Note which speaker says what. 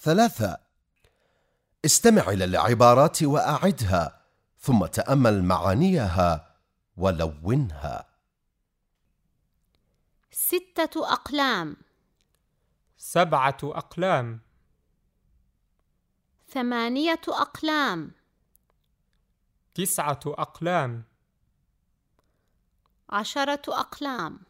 Speaker 1: ثلاثة. استمع إلى العبارات وأعدها ثم تأمل معانيها ولونها.
Speaker 2: ستة أقلام.
Speaker 3: سبعة أقلام.
Speaker 2: ثمانية أقلام.
Speaker 3: تسعة أقلام.
Speaker 2: عشرة أقلام.